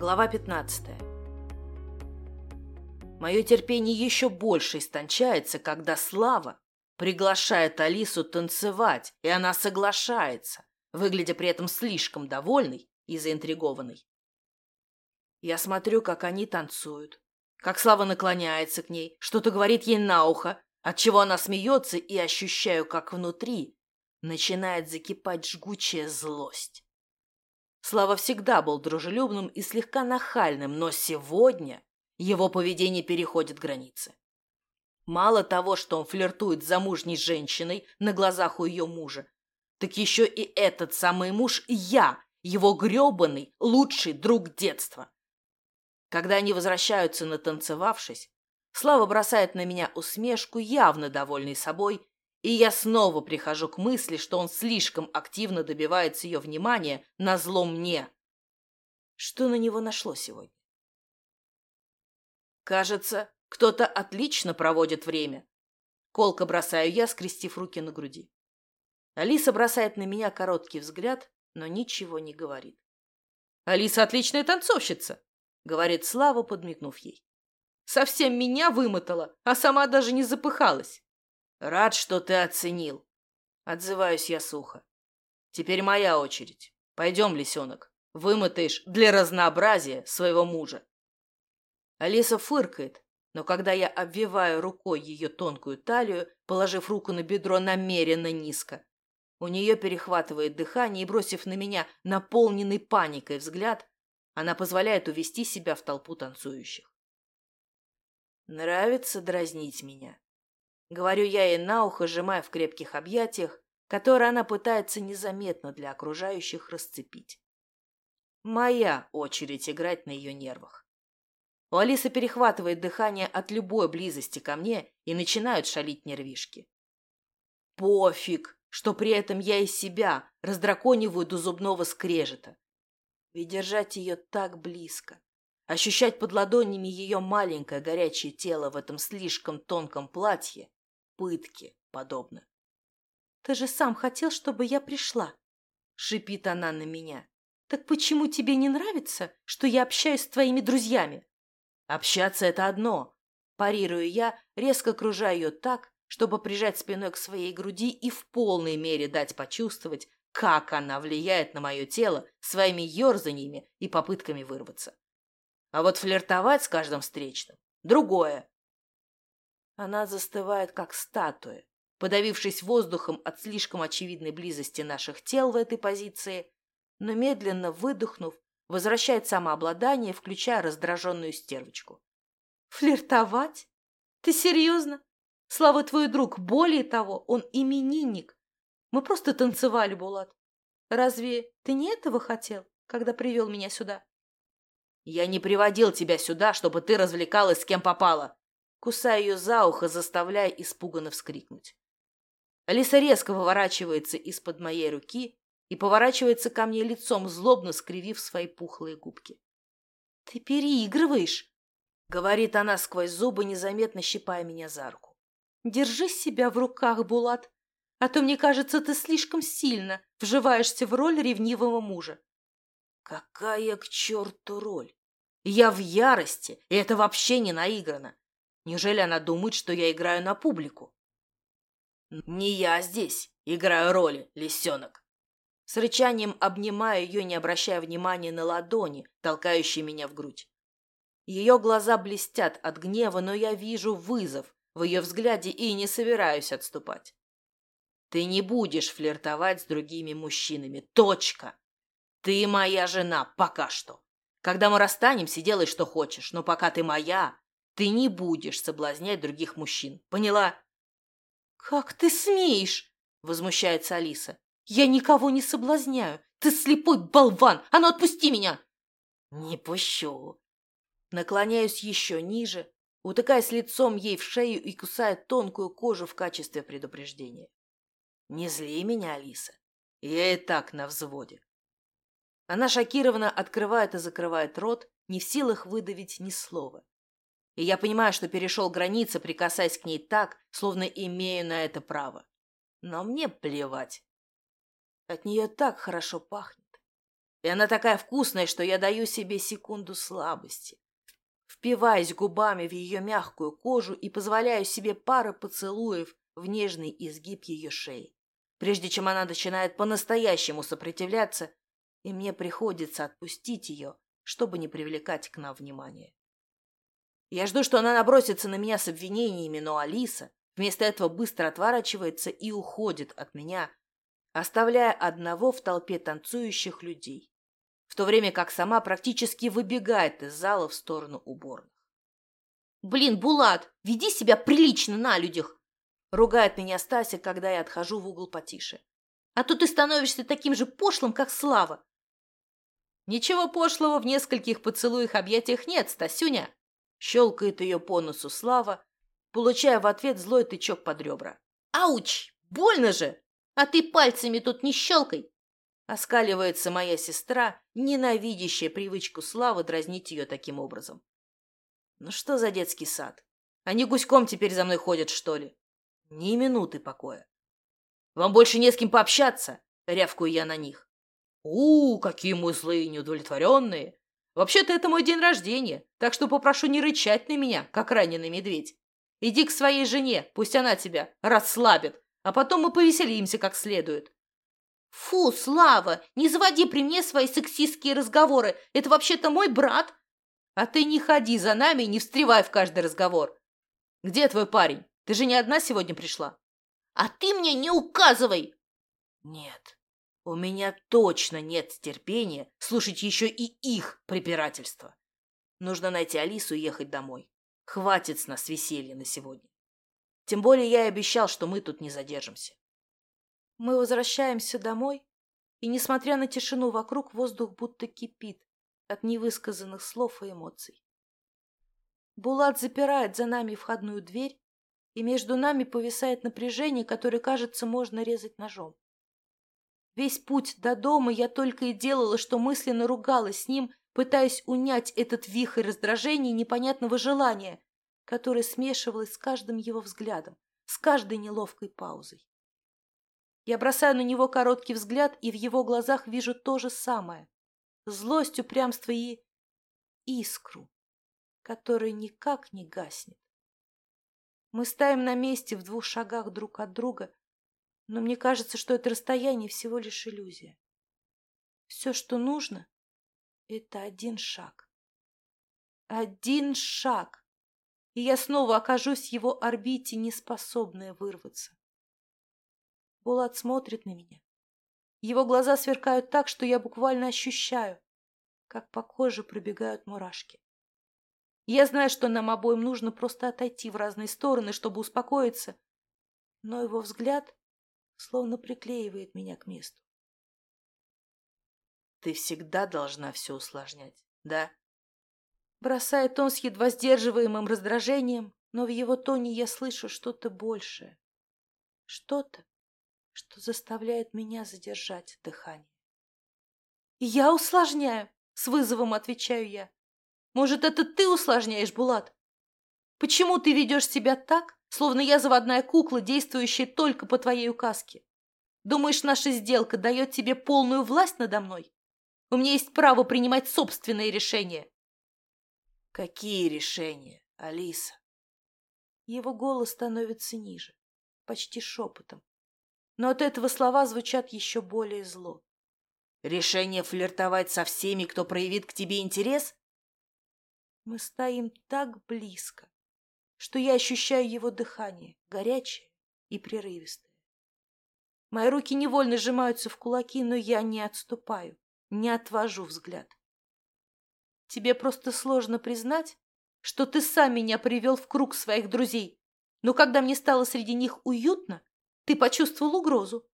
Глава 15. Мое терпение еще больше истончается, когда Слава приглашает Алису танцевать, и она соглашается, выглядя при этом слишком довольной и заинтригованной. Я смотрю, как они танцуют, как Слава наклоняется к ней, что-то говорит ей на ухо, отчего она смеется, и ощущаю, как внутри начинает закипать жгучая злость. Слава всегда был дружелюбным и слегка нахальным, но сегодня его поведение переходит границы. Мало того, что он флиртует с замужней женщиной на глазах у ее мужа, так еще и этот самый муж я, его гребаный лучший друг детства. Когда они возвращаются натанцевавшись, Слава бросает на меня усмешку, явно довольный собой, и я снова прихожу к мысли, что он слишком активно добивается ее внимания на зло мне. Что на него нашло сегодня? Кажется, кто-то отлично проводит время. Колко бросаю я, скрестив руки на груди. Алиса бросает на меня короткий взгляд, но ничего не говорит. «Алиса отличная танцовщица», — говорит Слава, подмигнув ей. «Совсем меня вымотала, а сама даже не запыхалась». «Рад, что ты оценил». Отзываюсь я сухо. «Теперь моя очередь. Пойдем, лисенок. Вымотаешь для разнообразия своего мужа». Алиса фыркает, но когда я обвиваю рукой ее тонкую талию, положив руку на бедро намеренно низко, у нее перехватывает дыхание и, бросив на меня наполненный паникой взгляд, она позволяет увести себя в толпу танцующих. Нравится дразнить меня. Говорю я ей на ухо, сжимая в крепких объятиях, которые она пытается незаметно для окружающих расцепить. Моя очередь играть на ее нервах. У Алисы перехватывает дыхание от любой близости ко мне и начинают шалить нервишки. Пофиг, что при этом я из себя раздракониваю до зубного скрежета. Ведь держать ее так близко, ощущать под ладонями ее маленькое горячее тело в этом слишком тонком платье, пытки подобно. «Ты же сам хотел, чтобы я пришла», — шипит она на меня. «Так почему тебе не нравится, что я общаюсь с твоими друзьями?» «Общаться — это одно», — парирую я, резко кружая ее так, чтобы прижать спиной к своей груди и в полной мере дать почувствовать, как она влияет на мое тело своими ерзаниями и попытками вырваться. А вот флиртовать с каждым встречным — другое. Она застывает, как статуя, подавившись воздухом от слишком очевидной близости наших тел в этой позиции, но медленно выдохнув, возвращает самообладание, включая раздраженную стервочку. «Флиртовать? Ты серьезно? Слава твой друг, более того, он именинник. Мы просто танцевали, Булат. Разве ты не этого хотел, когда привел меня сюда?» «Я не приводил тебя сюда, чтобы ты развлекалась с кем попала кусая ее за ухо, заставляя испуганно вскрикнуть. Алиса резко выворачивается из-под моей руки и поворачивается ко мне лицом, злобно скривив свои пухлые губки. — Ты переигрываешь, — говорит она сквозь зубы, незаметно щипая меня за руку. — Держи себя в руках, Булат, а то, мне кажется, ты слишком сильно вживаешься в роль ревнивого мужа. — Какая к черту роль? Я в ярости, и это вообще не наиграно. Неужели она думает, что я играю на публику? Не я здесь играю роли, лисенок. С рычанием обнимаю ее, не обращая внимания на ладони, толкающие меня в грудь. Ее глаза блестят от гнева, но я вижу вызов в ее взгляде и не собираюсь отступать. Ты не будешь флиртовать с другими мужчинами. Точка. Ты моя жена пока что. Когда мы расстанемся, делай, что хочешь, но пока ты моя, ты не будешь соблазнять других мужчин. Поняла? Как ты смеешь? Возмущается Алиса. Я никого не соблазняю. Ты слепой болван. А ну отпусти меня. Не пущу. Наклоняюсь еще ниже, утыкаясь лицом ей в шею и кусая тонкую кожу в качестве предупреждения. Не зли меня, Алиса. Я и так на взводе. Она шокированно открывает и закрывает рот, не в силах выдавить ни слова и я понимаю, что перешел границы, прикасаясь к ней так, словно имею на это право. Но мне плевать. От нее так хорошо пахнет. И она такая вкусная, что я даю себе секунду слабости. Впиваясь губами в ее мягкую кожу и позволяю себе пары поцелуев в нежный изгиб ее шеи, прежде чем она начинает по-настоящему сопротивляться, и мне приходится отпустить ее, чтобы не привлекать к нам внимания. Я жду, что она набросится на меня с обвинениями, но Алиса вместо этого быстро отворачивается и уходит от меня, оставляя одного в толпе танцующих людей, в то время как сама практически выбегает из зала в сторону уборных. «Блин, Булат, веди себя прилично на людях!» Ругает меня Стася, когда я отхожу в угол потише. «А то ты становишься таким же пошлым, как Слава!» «Ничего пошлого в нескольких поцелуях-объятиях нет, Стасюня!» Щелкает ее по носу Слава, получая в ответ злой тычок под ребра. «Ауч! Больно же!» А ты пальцами тут не щелкай!» Оскаливается моя сестра, ненавидящая привычку Славы дразнить ее таким образом. «Ну что за детский сад? Они гуськом теперь за мной ходят, что ли? Ни минуты покоя. Вам больше не с кем пообщаться?» — рявкую я на них. у, какие мы злые неудовлетворенные! Вообще-то это мой день рождения, так что попрошу не рычать на меня, как раненый медведь. Иди к своей жене, пусть она тебя расслабит, а потом мы повеселимся как следует. Фу, Слава, не заводи при мне свои сексистские разговоры. Это вообще-то мой брат. А ты не ходи за нами и не встревай в каждый разговор. Где твой парень? Ты же не одна сегодня пришла. А ты мне не указывай. Нет, у меня точно нет терпения слушать еще и их препирательство. Нужно найти Алису и ехать домой. Хватит с нас веселья на сегодня. Тем более я и обещал, что мы тут не задержимся. Мы возвращаемся домой, и, несмотря на тишину вокруг, воздух будто кипит от невысказанных слов и эмоций. Булат запирает за нами входную дверь, и между нами повисает напряжение, которое, кажется, можно резать ножом. Весь путь до дома я только и делала, что мысленно ругалась с ним, пытаясь унять этот вихрь раздражения и непонятного желания, которая смешивалась с каждым его взглядом, с каждой неловкой паузой. Я бросаю на него короткий взгляд, и в его глазах вижу то же самое. Злость, упрямство и искру, которая никак не гаснет. Мы стоим на месте в двух шагах друг от друга, но мне кажется, что это расстояние всего лишь иллюзия. Все, что нужно, это один шаг. Один шаг и я снова окажусь в его орбите, неспособная вырваться. Булат смотрит на меня. Его глаза сверкают так, что я буквально ощущаю, как по коже пробегают мурашки. Я знаю, что нам обоим нужно просто отойти в разные стороны, чтобы успокоиться, но его взгляд словно приклеивает меня к месту. Ты всегда должна все усложнять, да? Бросает он с едва сдерживаемым раздражением, но в его тоне я слышу что-то большее. Что-то, что заставляет меня задержать дыхание. «Я усложняю!» — с вызовом отвечаю я. «Может, это ты усложняешь, Булат? Почему ты ведешь себя так, словно я заводная кукла, действующая только по твоей указке? Думаешь, наша сделка дает тебе полную власть надо мной? У меня есть право принимать собственные решения. Какие решения, Алиса? Его голос становится ниже, почти шепотом. Но от этого слова звучат еще более зло. Решение флиртовать со всеми, кто проявит к тебе интерес? Мы стоим так близко, что я ощущаю его дыхание, горячее и прерывистое. Мои руки невольно сжимаются в кулаки, но я не отступаю, не отвожу взгляд. Тебе просто сложно признать, что ты сам меня привел в круг своих друзей. Но когда мне стало среди них уютно, ты почувствовал угрозу.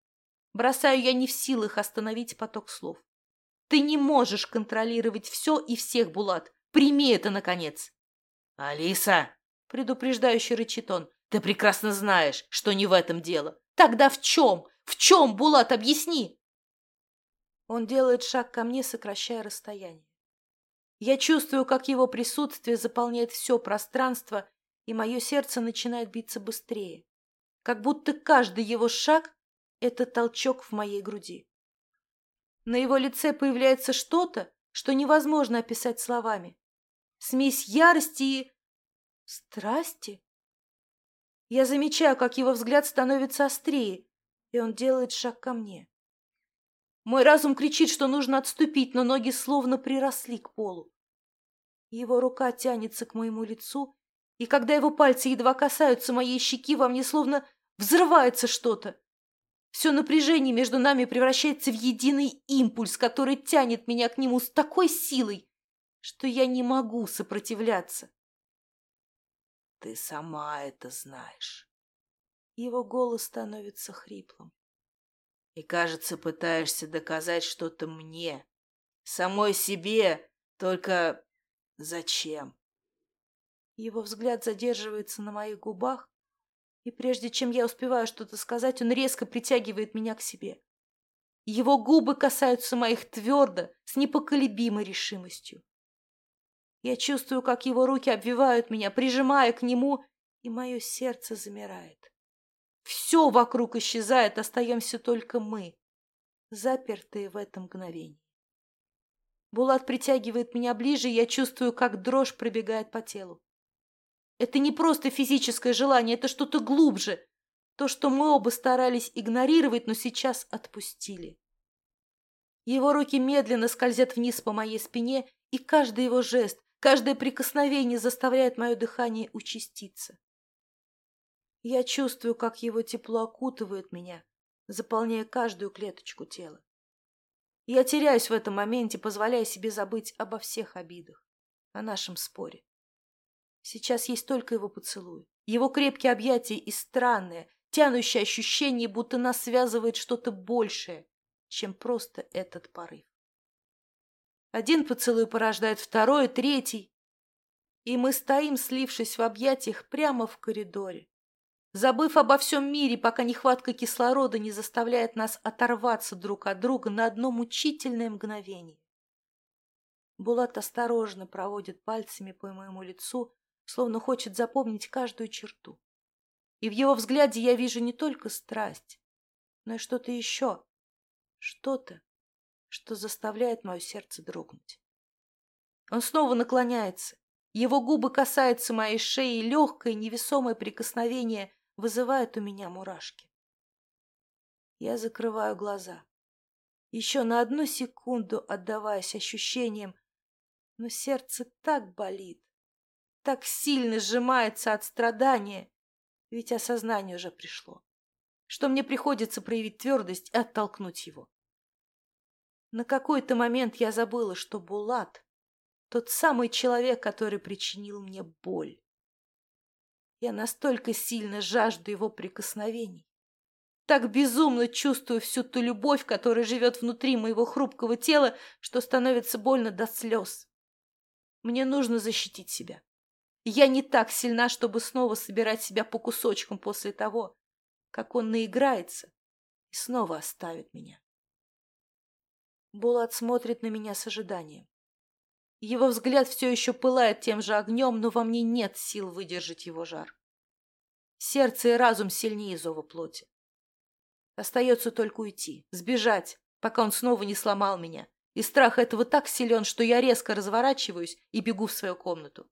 Бросаю я не в силах остановить поток слов. Ты не можешь контролировать все и всех, Булат. Прими это, наконец. Алиса, предупреждающе рычит он, ты прекрасно знаешь, что не в этом дело. Тогда в чем? В чем, Булат, объясни? Он делает шаг ко мне, сокращая расстояние. Я чувствую, как его присутствие заполняет все пространство, и мое сердце начинает биться быстрее. Как будто каждый его шаг — это толчок в моей груди. На его лице появляется что-то, что невозможно описать словами. Смесь ярости и... страсти. Я замечаю, как его взгляд становится острее, и он делает шаг ко мне. Мой разум кричит, что нужно отступить, но ноги словно приросли к полу. Его рука тянется к моему лицу, и когда его пальцы едва касаются моей щеки, во мне словно взрывается что-то. Все напряжение между нами превращается в единый импульс, который тянет меня к нему с такой силой, что я не могу сопротивляться. Ты сама это знаешь. Его голос становится хриплым. И, кажется, пытаешься доказать что-то мне, самой себе, только зачем? Его взгляд задерживается на моих губах, и прежде чем я успеваю что-то сказать, он резко притягивает меня к себе. Его губы касаются моих твердо, с непоколебимой решимостью. Я чувствую, как его руки обвивают меня, прижимая к нему, и мое сердце замирает. Все вокруг исчезает, остаемся только мы, запертые в этом мгновении. Булат притягивает меня ближе, и я чувствую, как дрожь пробегает по телу. Это не просто физическое желание, это что-то глубже. То, что мы оба старались игнорировать, но сейчас отпустили. Его руки медленно скользят вниз по моей спине, и каждый его жест, каждое прикосновение заставляет мое дыхание участиться. Я чувствую, как его тепло окутывает меня, заполняя каждую клеточку тела. Я теряюсь в этом моменте, позволяя себе забыть обо всех обидах, о нашем споре. Сейчас есть только его поцелуй, его крепкие объятия и странное, тянущее ощущение, будто нас связывает что-то большее, чем просто этот порыв. Один поцелуй порождает второй, третий, и мы стоим, слившись в объятиях прямо в коридоре, забыв обо всем мире, пока нехватка кислорода не заставляет нас оторваться друг от друга на одно мучительное мгновение. Булат осторожно проводит пальцами по моему лицу, словно хочет запомнить каждую черту. И в его взгляде я вижу не только страсть, но и что-то еще, что-то, что заставляет мое сердце дрогнуть. Он снова наклоняется, его губы касаются моей шеи, и легкое невесомое прикосновение вызывает у меня мурашки. Я закрываю глаза, еще на одну секунду отдаваясь ощущениям, но сердце так болит, так сильно сжимается от страдания, ведь осознание уже пришло, что мне приходится проявить твердость и оттолкнуть его. На какой-то момент я забыла, что Булат — тот самый человек, который причинил мне боль. Я настолько сильно жажду его прикосновений, так безумно чувствую всю ту любовь, которая живет внутри моего хрупкого тела, что становится больно до слез. Мне нужно защитить себя. Я не так сильна, чтобы снова собирать себя по кусочкам после того, как он наиграется и снова оставит меня. Булат смотрит на меня с ожиданием. Его взгляд все еще пылает тем же огнем, но во мне нет сил выдержать его жар. Сердце и разум сильнее зова плоти. Остается только уйти, сбежать, пока он снова не сломал меня. И страх этого так силен, что я резко разворачиваюсь и бегу в свою комнату.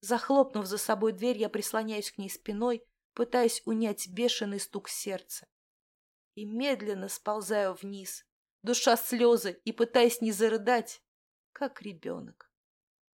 Захлопнув за собой дверь, я прислоняюсь к ней спиной, пытаясь унять бешеный стук сердца. И медленно сползаю вниз, душа слезы и пытаясь не зарыдать, как ребенок.